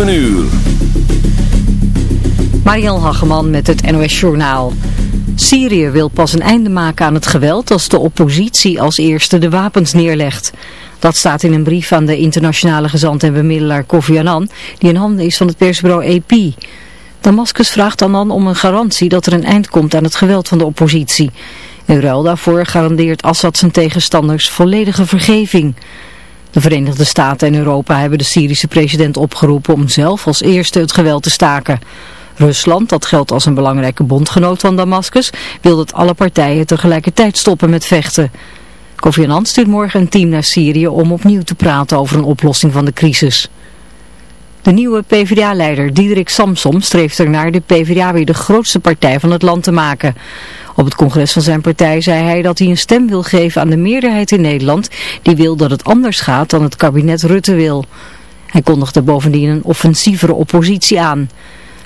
7 uur. Mariel Hageman met het NOS Journaal. Syrië wil pas een einde maken aan het geweld als de oppositie als eerste de wapens neerlegt. Dat staat in een brief aan de internationale gezant en bemiddelaar Kofi Annan, die in handen is van het persbureau AP. Damascus vraagt Annan om een garantie dat er een eind komt aan het geweld van de oppositie. In ruil daarvoor garandeert Assad zijn tegenstanders volledige vergeving. De Verenigde Staten en Europa hebben de Syrische president opgeroepen om zelf als eerste het geweld te staken. Rusland, dat geldt als een belangrijke bondgenoot van Damascus, wil dat alle partijen tegelijkertijd stoppen met vechten. Kofi Annan stuurt morgen een team naar Syrië om opnieuw te praten over een oplossing van de crisis. De nieuwe PvdA-leider Diederik Samsom streeft ernaar de PvdA weer de grootste partij van het land te maken. Op het congres van zijn partij zei hij dat hij een stem wil geven aan de meerderheid in Nederland die wil dat het anders gaat dan het kabinet Rutte wil. Hij kondigde bovendien een offensievere oppositie aan.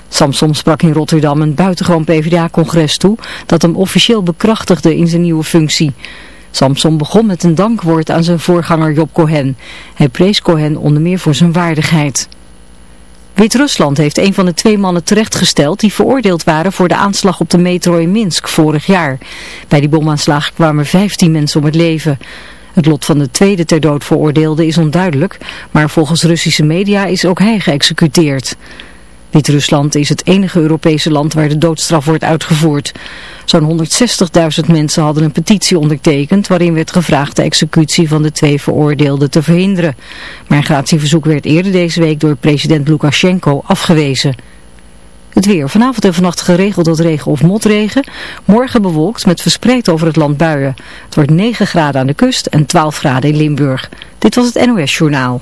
Samsom sprak in Rotterdam een buitengewoon PvdA-congres toe dat hem officieel bekrachtigde in zijn nieuwe functie. Samson begon met een dankwoord aan zijn voorganger Job Cohen. Hij prees Cohen onder meer voor zijn waardigheid. Wit-Rusland heeft een van de twee mannen terechtgesteld die veroordeeld waren voor de aanslag op de metro in Minsk vorig jaar. Bij die bomaanslag kwamen 15 mensen om het leven. Het lot van de tweede ter dood veroordeelde is onduidelijk, maar volgens Russische media is ook hij geëxecuteerd. Wit-Rusland is het enige Europese land waar de doodstraf wordt uitgevoerd. Zo'n 160.000 mensen hadden een petitie ondertekend waarin werd gevraagd de executie van de twee veroordeelden te verhinderen. Maar een gratieverzoek werd eerder deze week door president Lukashenko afgewezen. Het weer. Vanavond en vannacht geregeld tot regen of motregen. Morgen bewolkt met verspreid over het land buien. Het wordt 9 graden aan de kust en 12 graden in Limburg. Dit was het NOS Journaal.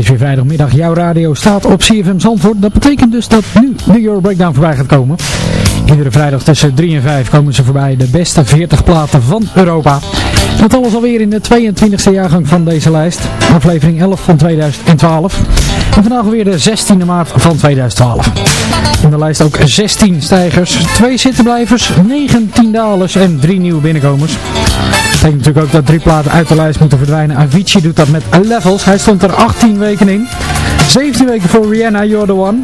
Sinds vrijdagmiddag. Jouw radio staat op CFM Zandvoort. Dat betekent dus dat nu de Euro Breakdown voorbij gaat komen. Iedere vrijdag tussen 3 en 5 komen ze voorbij. De beste 40 platen van Europa. Dat alles alweer in de 22e jaargang van deze lijst. Aflevering 11 van 2012. En vandaag weer de 16e maart van 2012. In de lijst ook 16 stijgers, 2 zittenblijvers, 19 dalers en 3 nieuwe binnenkomers. Dat betekent natuurlijk ook dat drie platen uit de lijst moeten verdwijnen. Avicii doet dat met Levels. Hij stond er 18 weken in. 17 weken voor Rihanna, You're the One.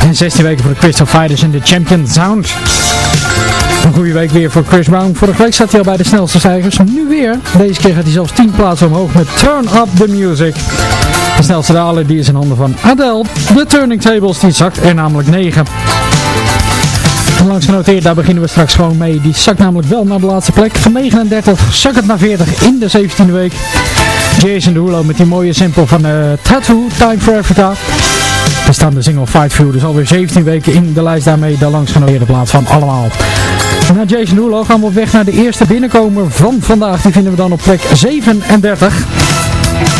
En 16 weken voor de Crystal Fighters in de Champion Sound. Een goede week weer voor Chris Brown. Vorige week zat hij al bij de snelste stijgers. Nu weer. Deze keer gaat hij zelfs 10 plaatsen omhoog met Turn Up The Music. De snelste daler die is in handen van Adele. De Turning Tables die zakt er namelijk 9. Langs genoteerd, daar beginnen we straks gewoon mee. Die zakt namelijk wel naar de laatste plek. Van 39 zak het naar 40 in de 17e week. Jason Derulo met die mooie sample van eh, Tattoo, Time for Africa. Daar staan de single Fight View dus alweer 17 weken in de lijst daarmee. Daar langs genoteerde plaats van allemaal. Na Jason Derulo gaan we op weg naar de eerste binnenkomer van vandaag. Die vinden we dan op plek 37.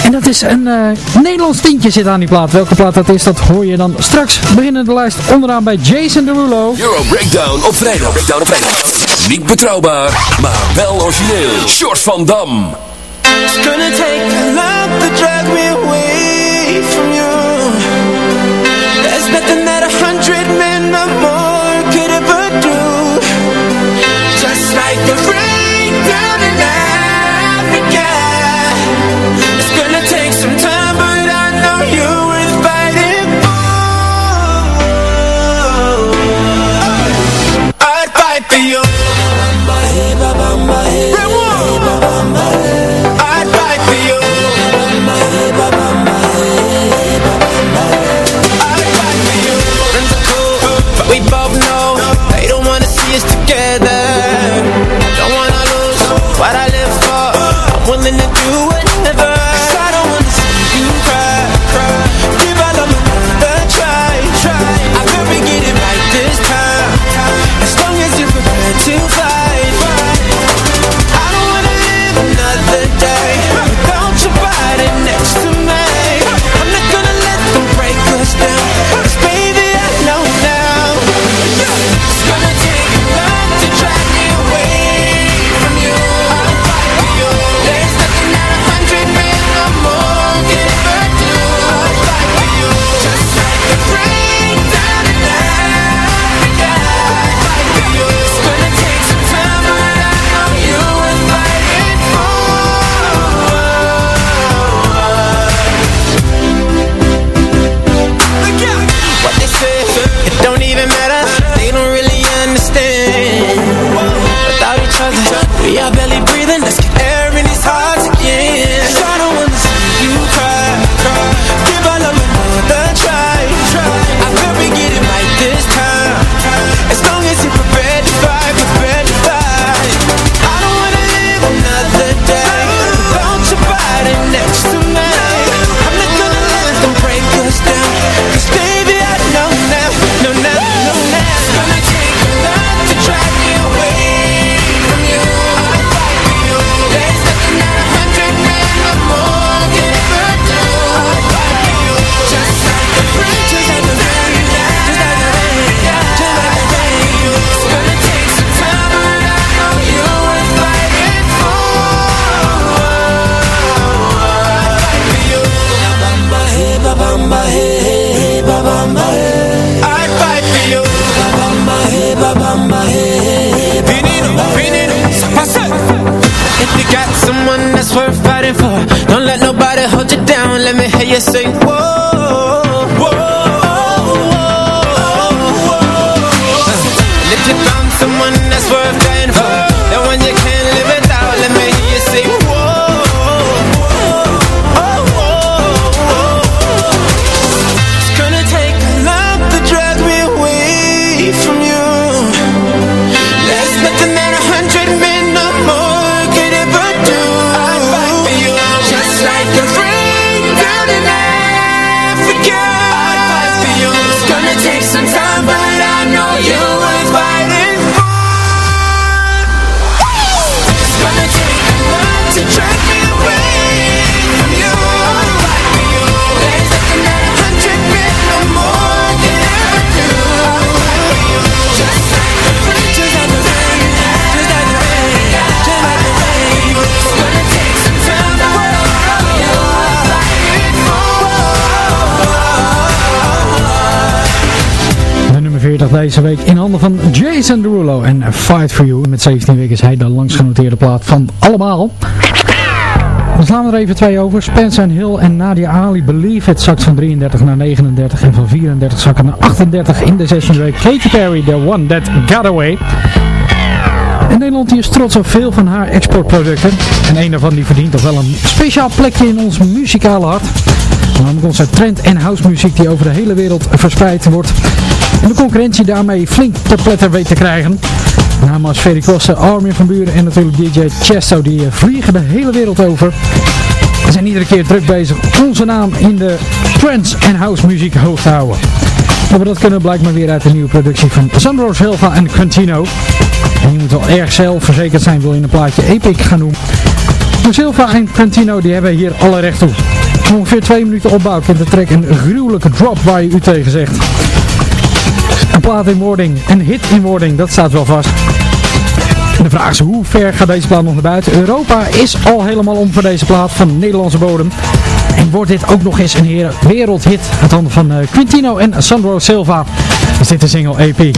En dat is een uh, Nederlands tintje zit aan die plaat. Welke plaat dat is, dat hoor je dan straks. Beginnen de lijst onderaan bij Jason Derulo. Euro Breakdown op vrijdag. Breakdown op vrijdag. Niet betrouwbaar, maar wel origineel. Short van Dam. It's gonna take a lot to drag me away from you. There's nothing that a hundred deze week in handen van Jason Derulo en Fight For You. Met 17 weken is hij de langsgenoteerde plaat van allemaal. We slaan er even twee over. Spencer Hill en Nadia Ali Believe het zakt van 33 naar 39 en van 34 zakken naar 38 in de session week. Katy Perry, The One That Got Away. En Nederland is trots op veel van haar exportproducten. En een daarvan die verdient toch wel een speciaal plekje in ons muzikale hart. Namelijk onze trend- en housemuziek die over de hele wereld verspreid wordt. En de concurrentie daarmee flink te pletter weet te krijgen. namens als Ferry Armin van Buren en natuurlijk DJ Chesto, die eh, vliegen de hele wereld over. We zijn iedere keer druk bezig onze naam in de trends- en housemuziek hoog te houden. Maar dat kunnen blijkt maar weer uit de nieuwe productie van Sandro Silva en Quintino. En je moet wel erg zelfverzekerd zijn, wil je een plaatje epic gaan doen. Maar Silva en Quintino die hebben hier alle recht toe. Ongeveer twee minuten opbouw kent de track een gruwelijke drop waar je u tegen zegt. Een plaat in wording, een hit in wording, dat staat wel vast. de vraag is hoe ver gaat deze plaat nog naar buiten? Europa is al helemaal om voor deze plaat van Nederlandse bodem. En wordt dit ook nog eens een wereldhit uit handen van uh, Quintino en Sandro Silva. Is dit de single EP?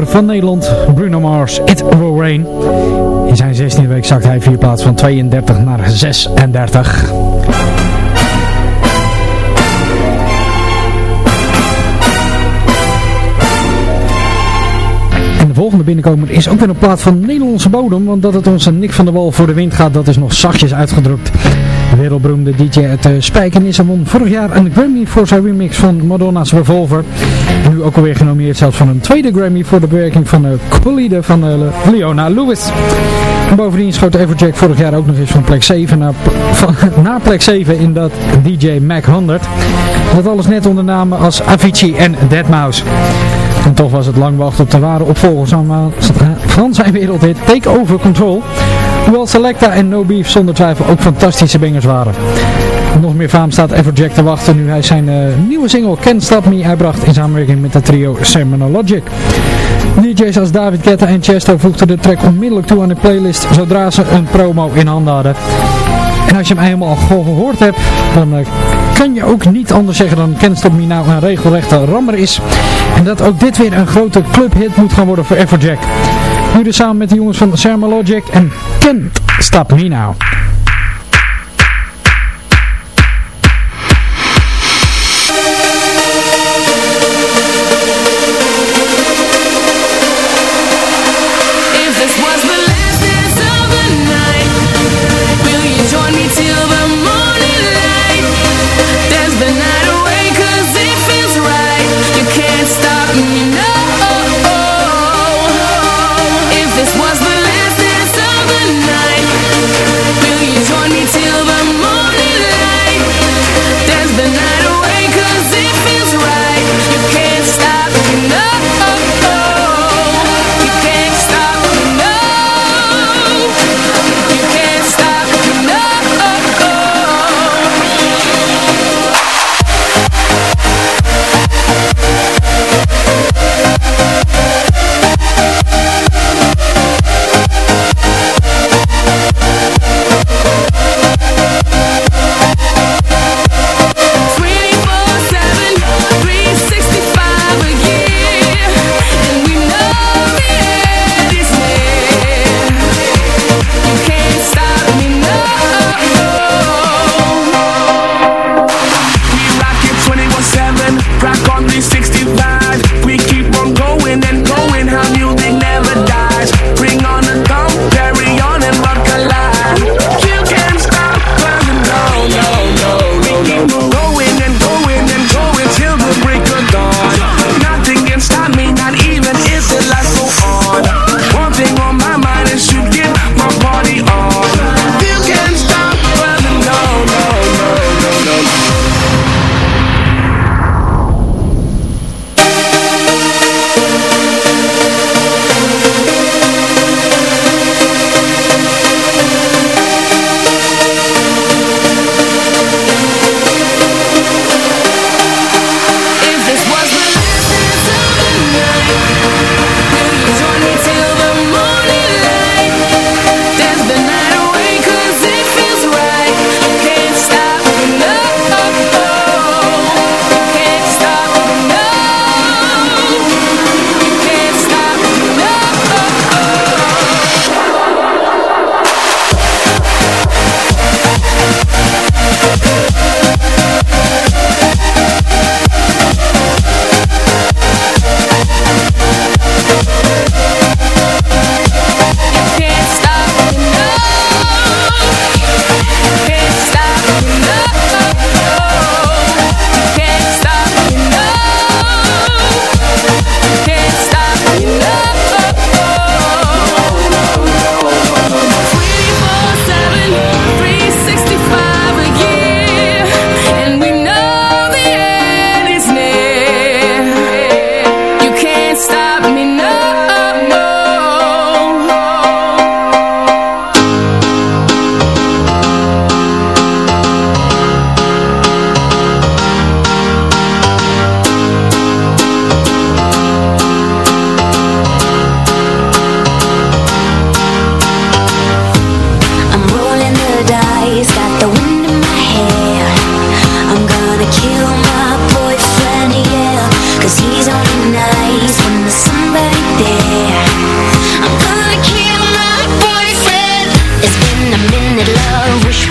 Van Nederland, Bruno Mars, It Will Rain. In zijn 16e week zakt hij vier plaats van 32 naar 36. En de volgende binnenkomer is ook weer een plaat van Nederlandse bodem, want dat het onze Nick van der Wal voor de wind gaat, dat is nog zachtjes uitgedrukt. De wereldberoemde DJ uit uh, Spijkenisse won vorig jaar een Grammy voor zijn remix van Madonna's Revolver. Nu ook alweer genomineerd zelfs van een tweede Grammy voor de bewerking van uh, Colide van uh, Leona Lewis. En bovendien schoot Everjack vorig jaar ook nog eens van plek 7 naar, van, naar plek 7 in dat DJ Mac 100. Dat alles net onder namen als Avicii en Deadmau5. En toch was het lang wachten op de ware opvolgers van zijn wereldhit Take Over Control. Hoewel Selecta en No Beef zonder twijfel ook fantastische bangers waren. Nog meer faam staat Everjack te wachten nu hij zijn uh, nieuwe single Can't Stop Me uitbracht in samenwerking met het trio Logic. DJ's als David Guetta en Chesto voegden de track onmiddellijk toe aan de playlist zodra ze een promo in handen hadden. En als je hem eenmaal gehoord hebt, dan uh, kan je ook niet anders zeggen dan Can't Stop Me nou een regelrechte rammer is. En dat ook dit weer een grote clubhit moet gaan worden voor Everjack. Nu dus samen met de jongens van Logic en Stop Me Now.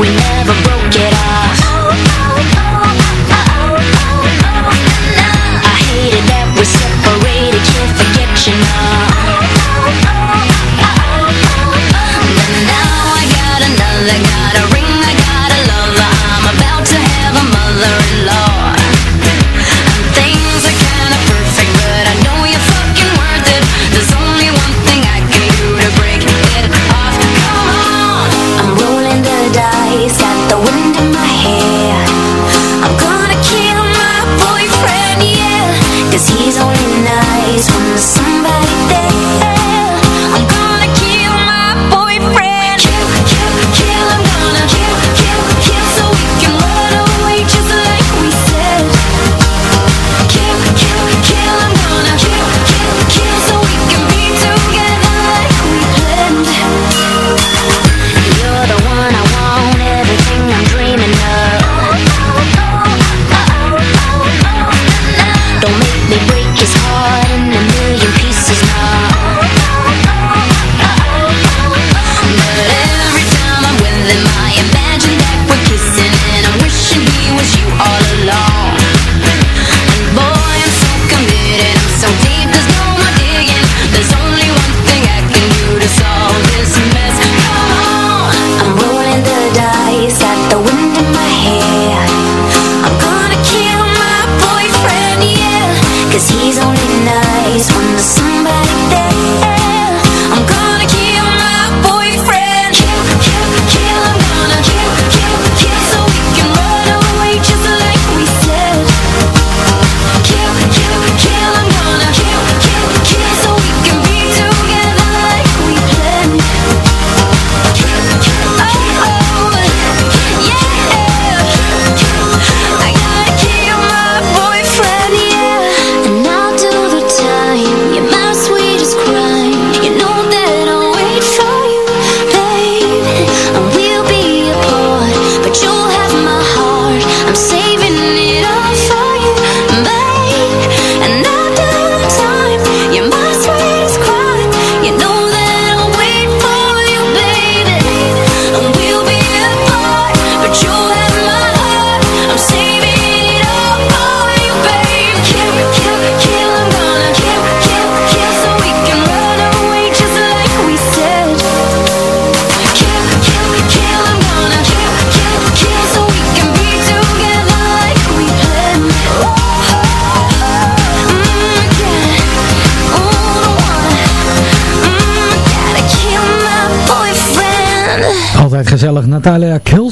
We never broke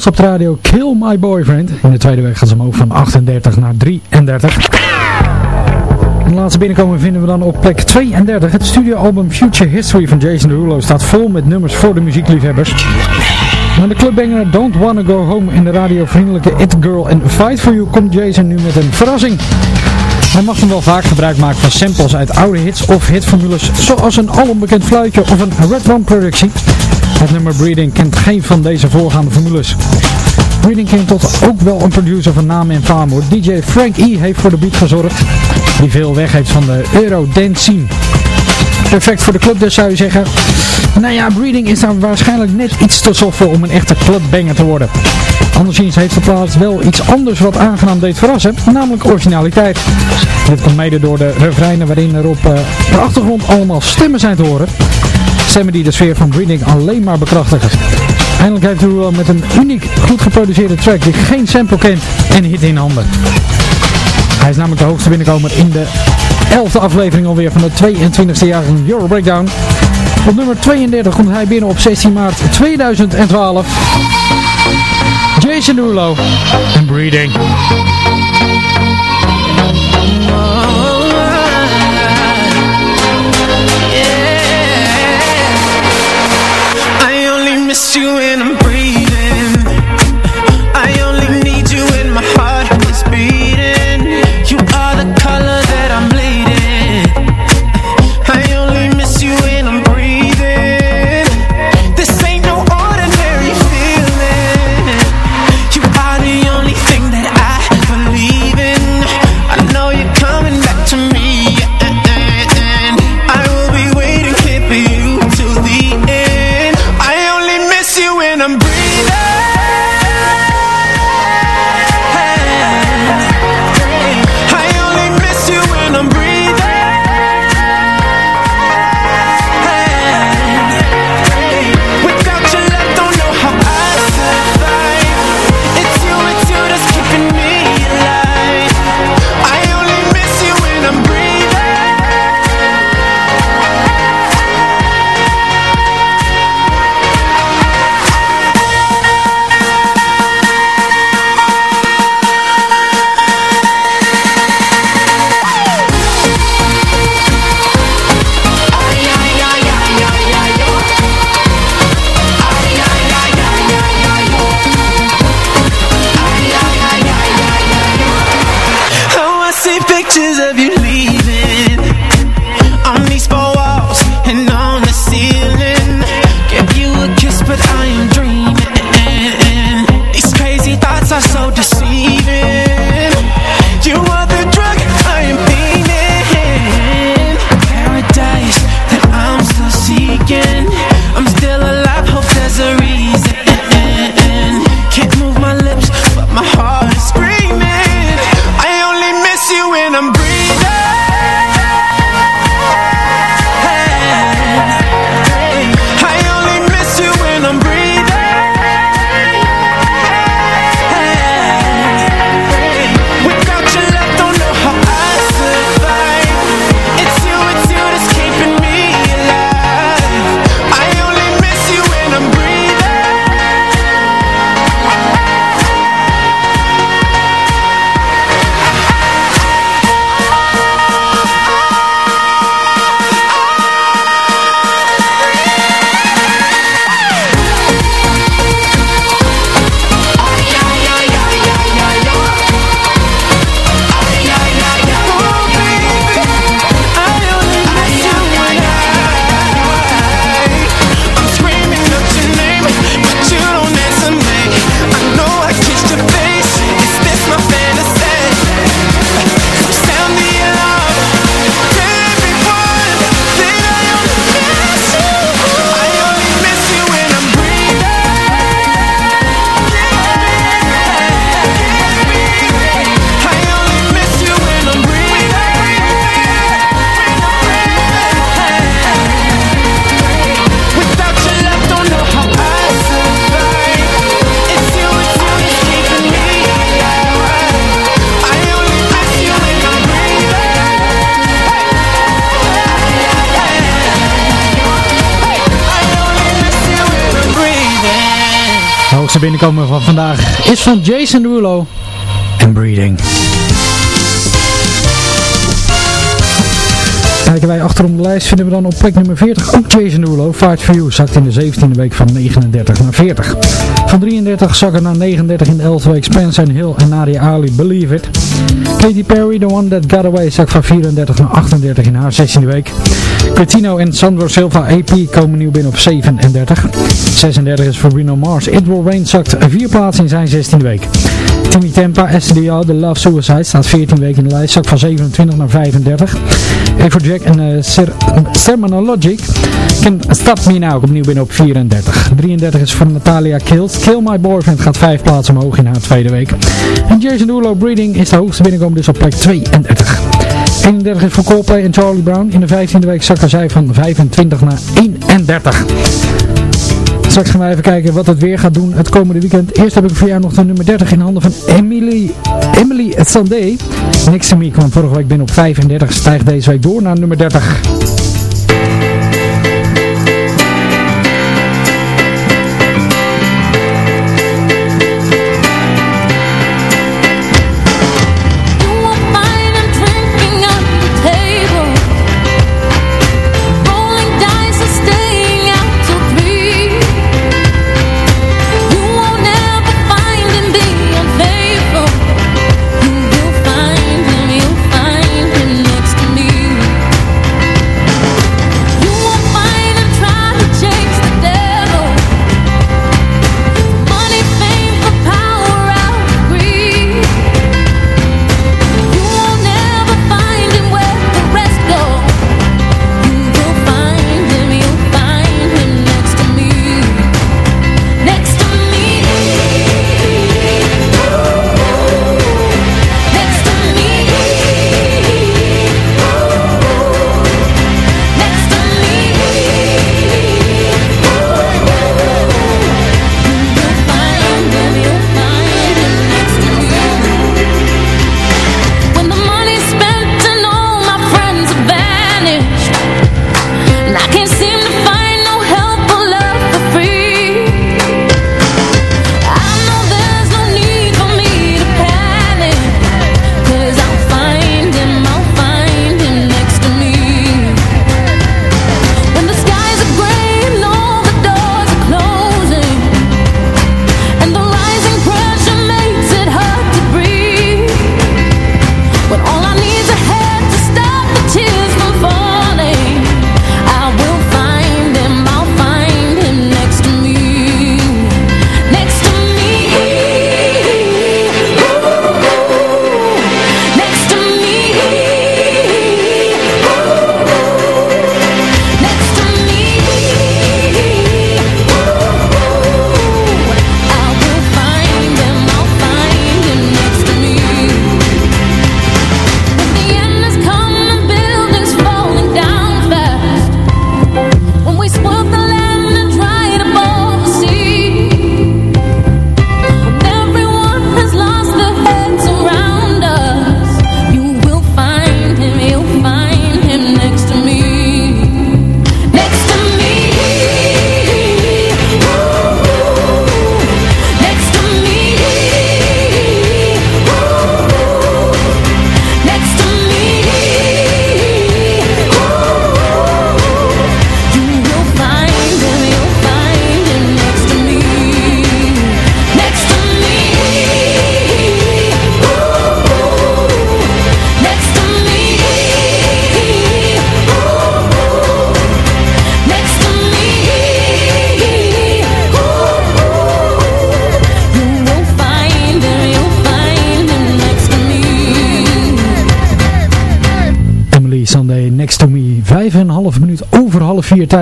Op de radio. Kill My Boyfriend. In de tweede week gaat ze omhoog van 38 naar 33. En de laatste binnenkomen vinden we dan op plek 32. Het studioalbum Future History van Jason Derulo staat vol met nummers voor de muziekliefhebbers. Na de clubbanger Don't Wanna Go Home in de radiovriendelijke It Girl en Fight For You komt Jason nu met een verrassing. Hij mag dan wel vaak gebruik maken van samples uit oude hits of hitformules, zoals een alombekend fluitje of een Red One productie. Het nummer Breeding kent geen van deze voorgaande formules. Breeding kent tot ook wel een producer van naam en faam. DJ Frank E heeft voor de beat gezorgd, die veel weg heeft van de Euro Dance scene. Perfect voor de club dus zou je zeggen. Nou ja, Breeding is daar waarschijnlijk net iets te soft om een echte clubbanger te worden. Anderszins heeft de plaats wel iets anders wat aangenaam deed verrassen, namelijk originaliteit. Dit komt mede door de refreinen waarin er op uh, de achtergrond allemaal stemmen zijn te horen. Stemmen die de sfeer van Breeding alleen maar bekrachtigen. Eindelijk heeft u met een uniek goed geproduceerde track die geen sample kent en hit in handen. Hij is namelijk de hoogste binnenkomer in de 11e aflevering alweer van de 22e jaar van Euro Breakdown. Op nummer 32 komt hij binnen op 16 maart 2012. Jason Derulo en Breeding. Miss you binnenkomen van vandaag is van Jason Derulo en Breeding. Kijken wij achterom de lijst vinden we dan op plek nummer 40 ook Jason Derulo. Fight for You zakt in de 17e week van 39 naar 40. Van 33 zakken naar 39 in de 11e week Spencer Hill en Nadia Ali Believe It. Katy Perry, The One That Got Away, zakt van 34 naar 38 in haar 16e week. Cretino en Sandro Silva AP komen nieuw binnen op 37. 36 is voor Bruno Mars. It Will Rain zakt 4 plaatsen in zijn 16e week. Timmy Tempa, SDO, The Love Suicide, staat 14 weken in de lijst, zakt van 27 naar 35. Jack en uh, Sermonologic Can Stop Me Now opnieuw binnen op 34. 33 is voor Natalia Kills. Kill My Boyfriend gaat 5 plaatsen omhoog in haar tweede week. En Jason Derulo Breeding is de hoogste binnenkomen dus op plek 32. 31 is voor Coldplay en Charlie Brown. In de 15e week zakken zij van 25 naar 31. Straks gaan we even kijken wat het weer gaat doen het komende weekend. Eerst heb ik voor jou nog de nummer 30 in handen van Emily, Emily Sandé. Niks to kwam vorige week binnen op 35, stijgt deze week door naar nummer 30.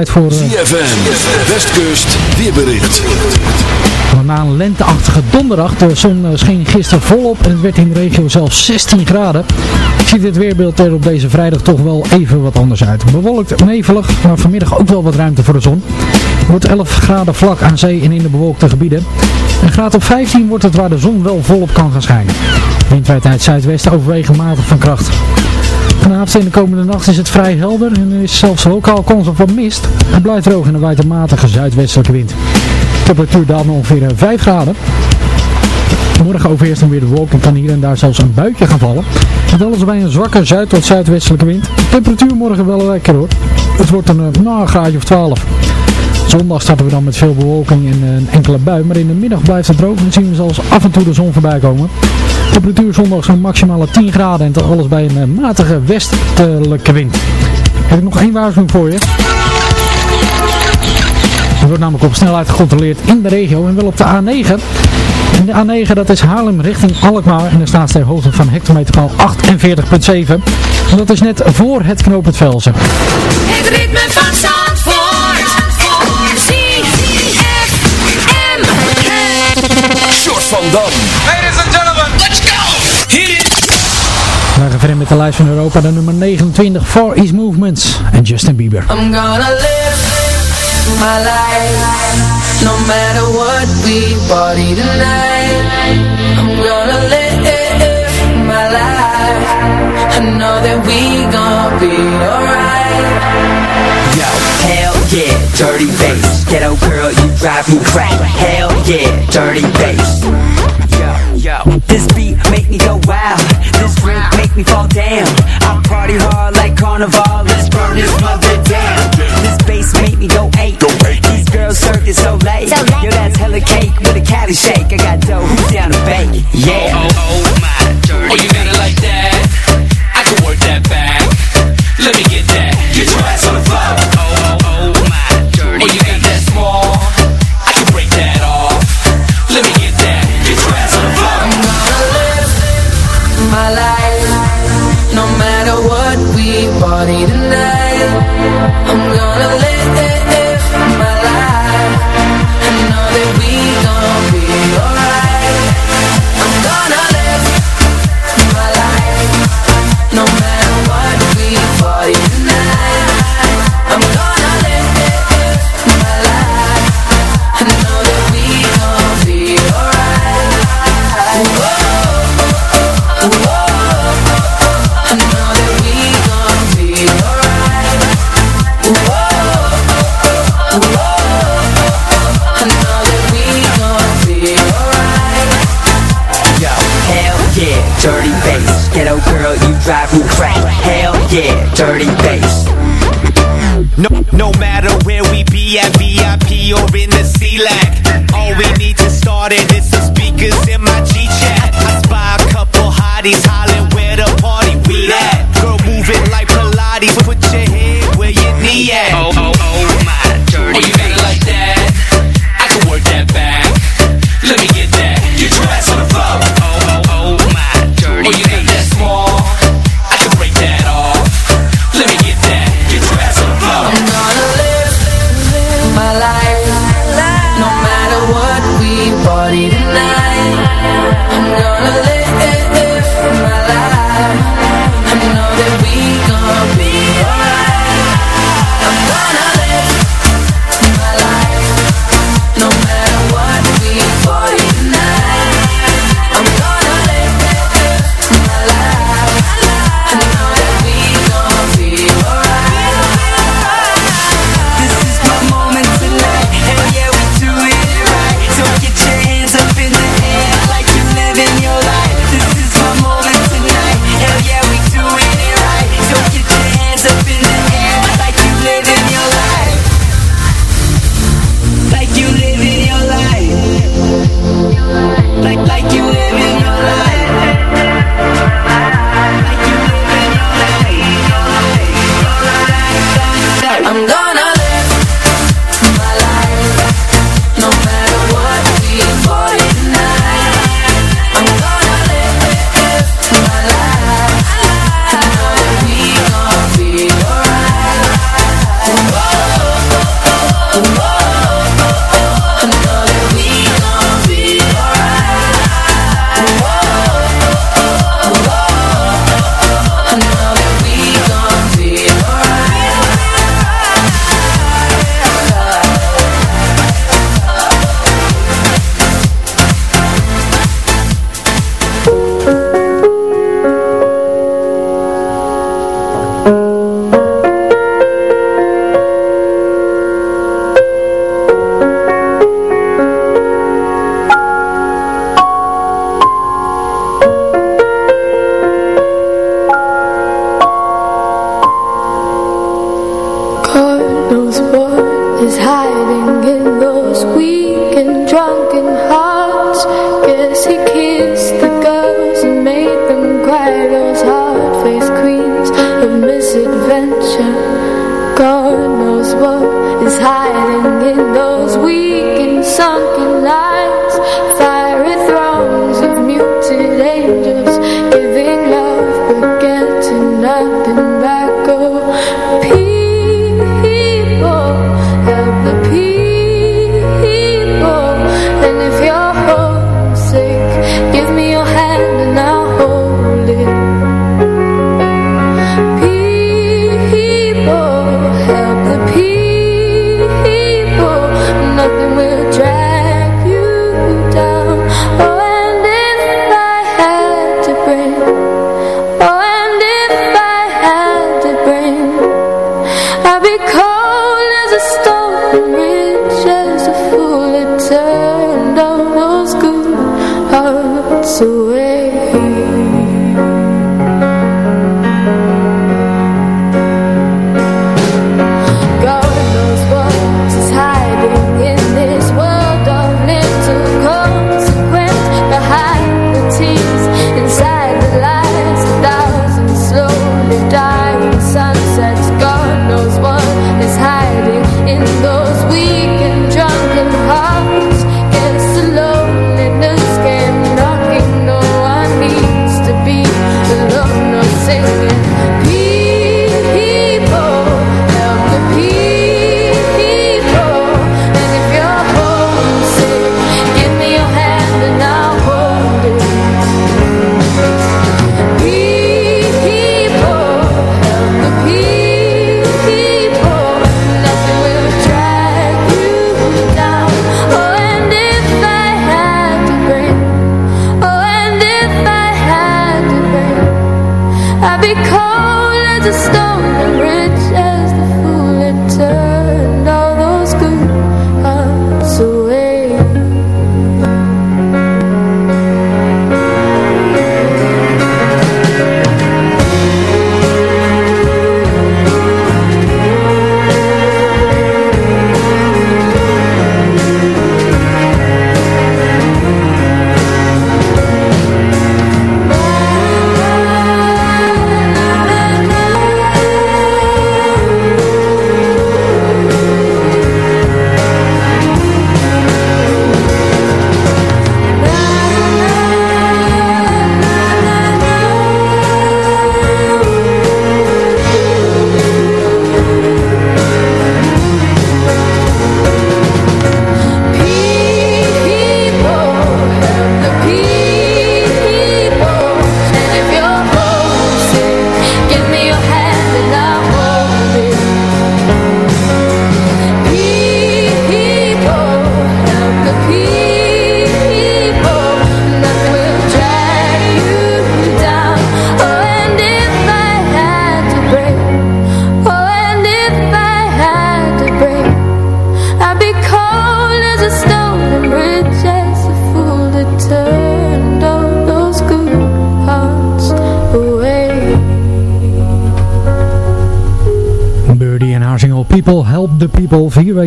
Tijd voor... Uh... ZFM, Westkust, weerbericht. Na een lenteachtige donderdag, de zon uh, scheen gisteren volop en het werd in de regio zelfs 16 graden. Ziet het weerbeeld er op deze vrijdag toch wel even wat anders uit. Bewolkt, nevelig, maar vanmiddag ook wel wat ruimte voor de zon. Het wordt 11 graden vlak aan zee en in de bewolkte gebieden. Een graad op 15 wordt het waar de zon wel volop kan gaan schijnen. Windwijd uit zuidwesten overwegend matig van kracht. Vanavond en de komende nacht is het vrij helder en er is zelfs lokaal kans op wat mist. Het blijft droog waait een matige zuidwestelijke wind. De temperatuur daalt ongeveer 5 graden. Morgen overheerst dan weer de wolk en hier en daar zelfs een buitje gaan vallen. Met alles bij een zwakke zuid- tot zuidwestelijke wind. De temperatuur morgen wel lekker hoor. Het wordt een, eh, nou, graadje of 12. Zondag starten we dan met veel bewolking en eh, een enkele bui. Maar in de middag blijft het droog en zien we zelfs af en toe de zon voorbij komen. Temperatuur zondag zo'n maximale 10 graden en dat alles bij een eh, matige westelijke wind. Heb ik nog één waarschuwing voor je. Er wordt namelijk op snelheid gecontroleerd in de regio en wel op de A9. En de A9 dat is Haarlem richting Alkmaar en er staat ter hoogte van hectometerpaal 48.7. En dat is net voor het knooppunt Velsen. Het ritme van Zandvoort. Van Dam. Ladies and gentlemen, let's go! Hit it! We gaan verder met de lijst van Europa, de nummer 29, Far East Movements en Justin Bieber. I'm gonna live my life No matter what we party tonight I'm gonna live my life I know that we gon' be alright. Yo, hell yeah, dirty bass. Ghetto girl, you drive me crazy. Hell yeah, dirty bass. Yo, yo. This beat make me go wild. This drink make me fall down. I party hard like carnival. Let's burn this mother down. This bass make me go eight These girls circus so late. Yo, that's hella cake with a Cali shake. I got dough, who's down to bake? Yeah oh, oh, oh, my dirty Oh, you got it like that? Work that back. Let me get that. Get your ass on the floor.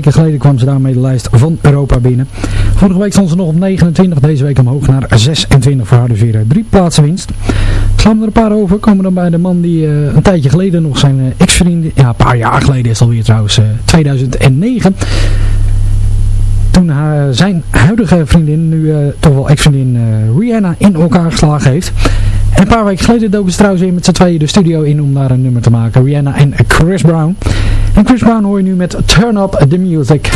Weken geleden kwam ze daarmee de lijst van Europa binnen. Vorige week stond ze nog op 29, deze week omhoog naar 26 voor haar dus weer drie plaatsen winst. Slaan er een paar over, komen dan bij de man die uh, een tijdje geleden nog zijn uh, ex-vriend, ja een paar jaar geleden is het alweer trouwens, uh, 2009 toen haar, zijn huidige vriendin, nu toch wel ex-vriendin Rihanna, in elkaar geslagen heeft. En een paar weken geleden doken ze trouwens in met z'n tweeën de studio in om daar een nummer te maken. Rihanna en Chris Brown. En Chris Brown hoor je nu met Turn Up The Music.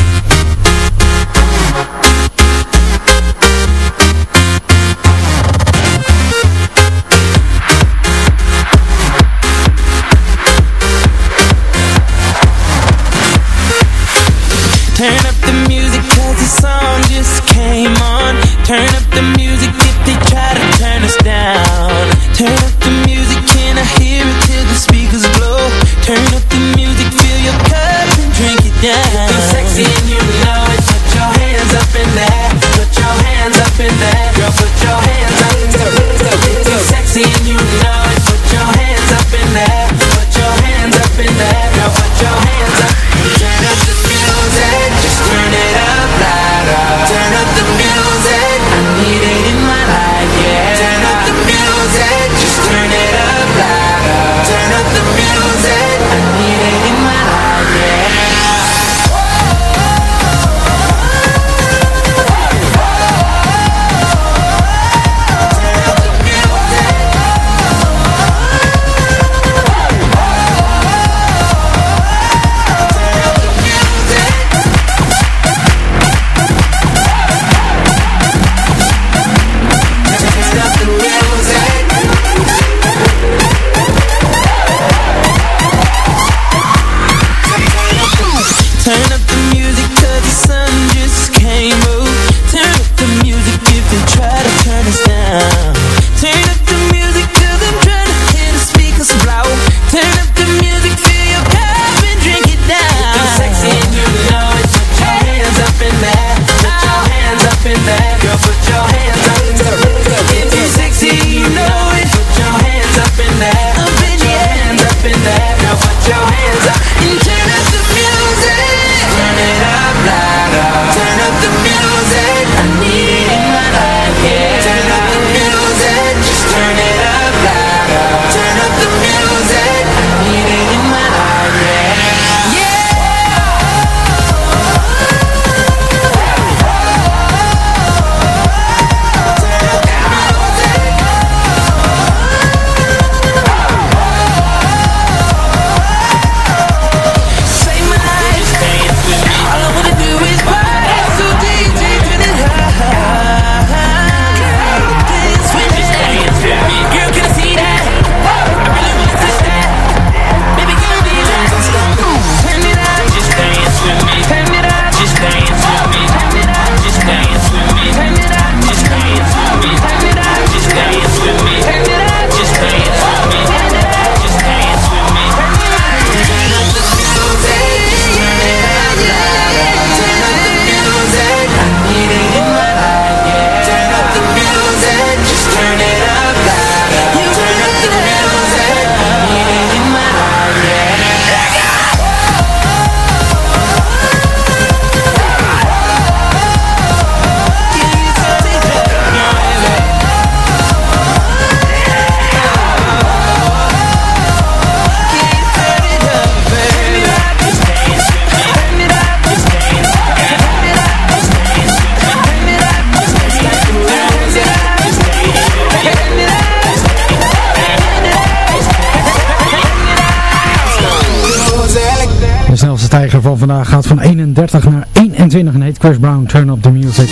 Vandaag gaat van 31 naar 21 en heet Chris Brown Turn Up The Music.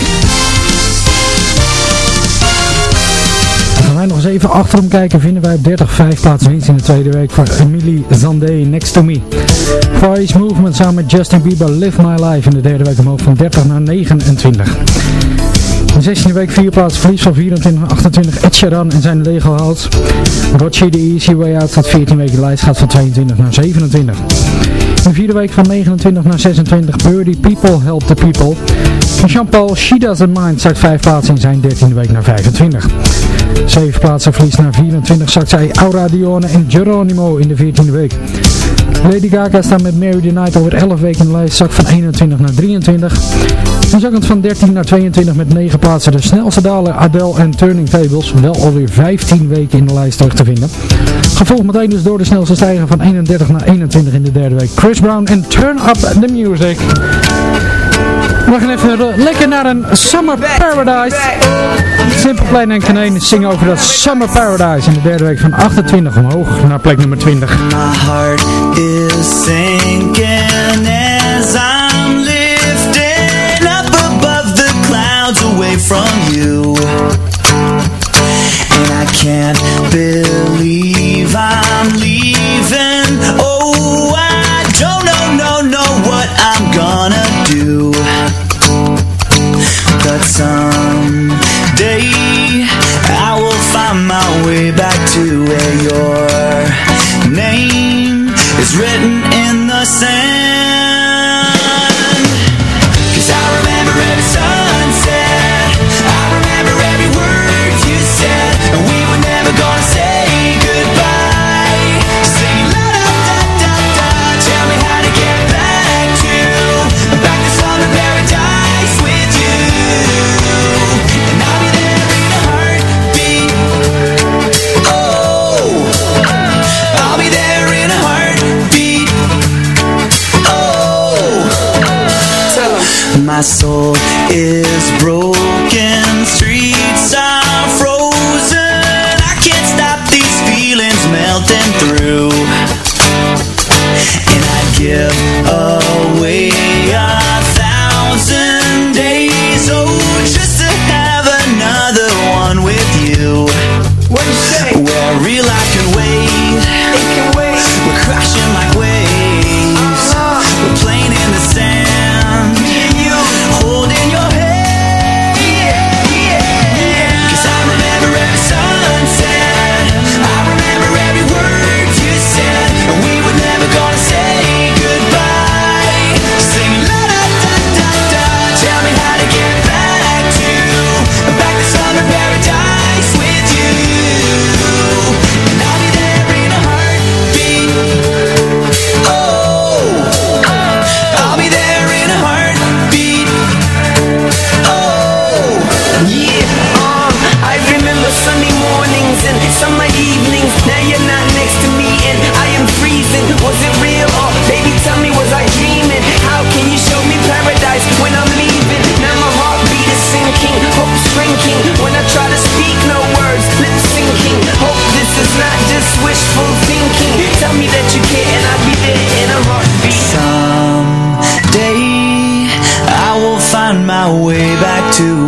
Dan gaan wij nog eens even achterom kijken. Vinden wij op 30 5 plaatsen winst in de tweede week voor Emily Zandé Next To Me. Far East Movement samen met Justin Bieber Live My Life in de derde week omhoog van 30 naar 29. In de 16e week 4 plaatsen verlies van 24 naar 28 Ed Sheeran en zijn Lego House. Rochi The Easy Way Out staat 14 weken lijst, gaat van 22 naar 27. De vierde week van 29 naar 26 Birdie People Help the People. En Jean-Paul She Doesn't Mind zakt 5 plaatsen in zijn 13e week naar 25. 7 plaatsen verlies naar 24 zakt zij Aura Dione en Geronimo in de 14e week. Lady Gaga staat met Mary the Night over 11 weken in de lijst, zakt van 21 naar 23. En zakkend van 13 naar 22 met 9 plaatsen de snelste daler Adele en Turning Tables, wel alweer 15 weken in de lijst terug te vinden. Gevolgd meteen dus door de snelste stijger van 31 naar 21 in de derde week. Chris Brown en Turn Up The Music. We gaan even lekker naar een Summer Paradise. Simple Plan en Kaneen zingen over dat Summer Paradise in de derde week van 28 omhoog naar plek nummer 20. My heart is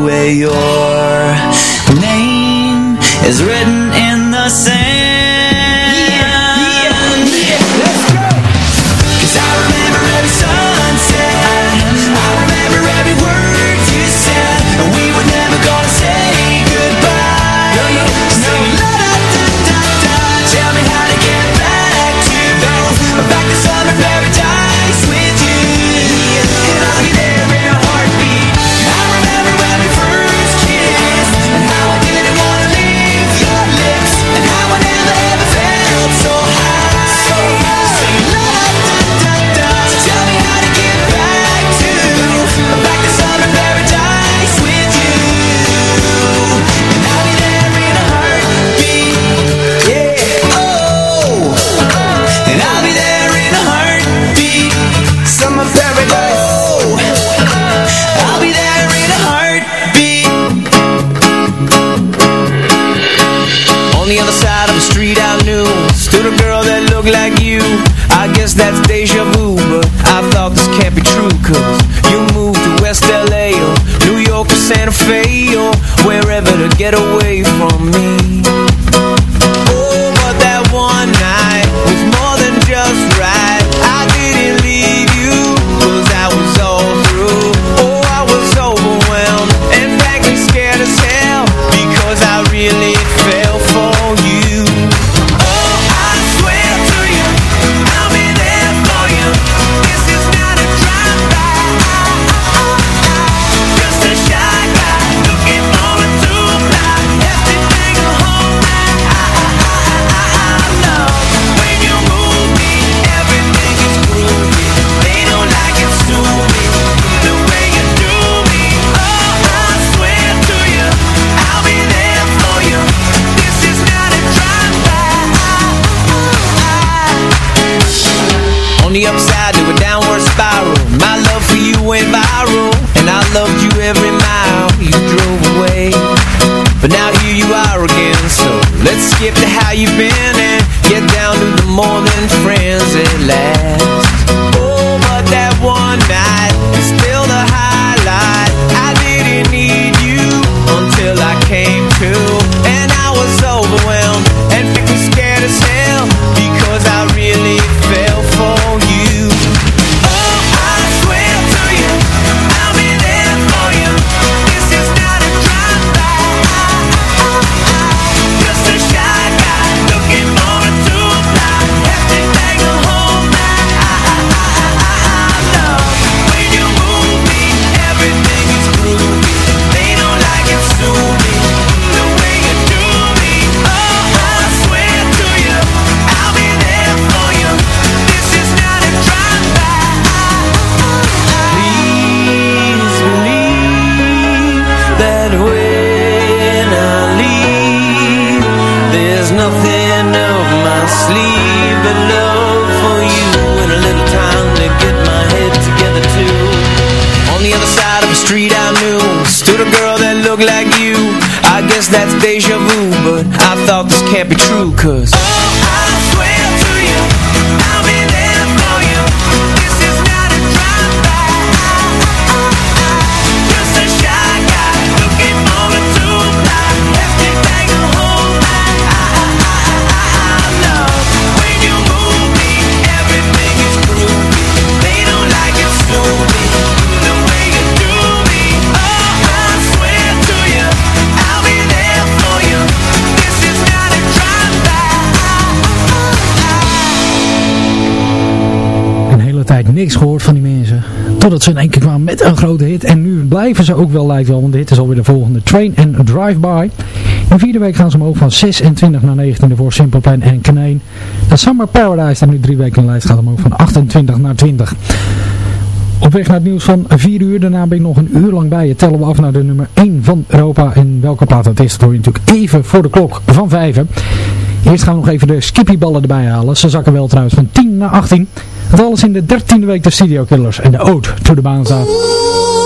where your name is written in the sand. niks gehoord van die mensen. Totdat ze in één keer kwamen met een grote hit. En nu blijven ze ook wel, lijkt wel, want de hit is alweer de volgende. Train en Drive By. In vierde week gaan ze omhoog van 26 naar 19 voor Simple Plan en Kneen. De Summer Paradise staat nu drie weken in de lijst. Gaat omhoog van 28 naar 20. Op weg naar het nieuws van 4 uur. Daarna ben ik nog een uur lang bij je. Tellen we af naar de nummer 1 van Europa. En welke plaat dat is, dat hoor je natuurlijk even voor de klok van 5. Eerst gaan we nog even de skippyballen erbij halen. Ze zakken wel trouwens van 10 naar 18. Dat alles in de dertiende week de Studio Killers en de Ode de baan Bounce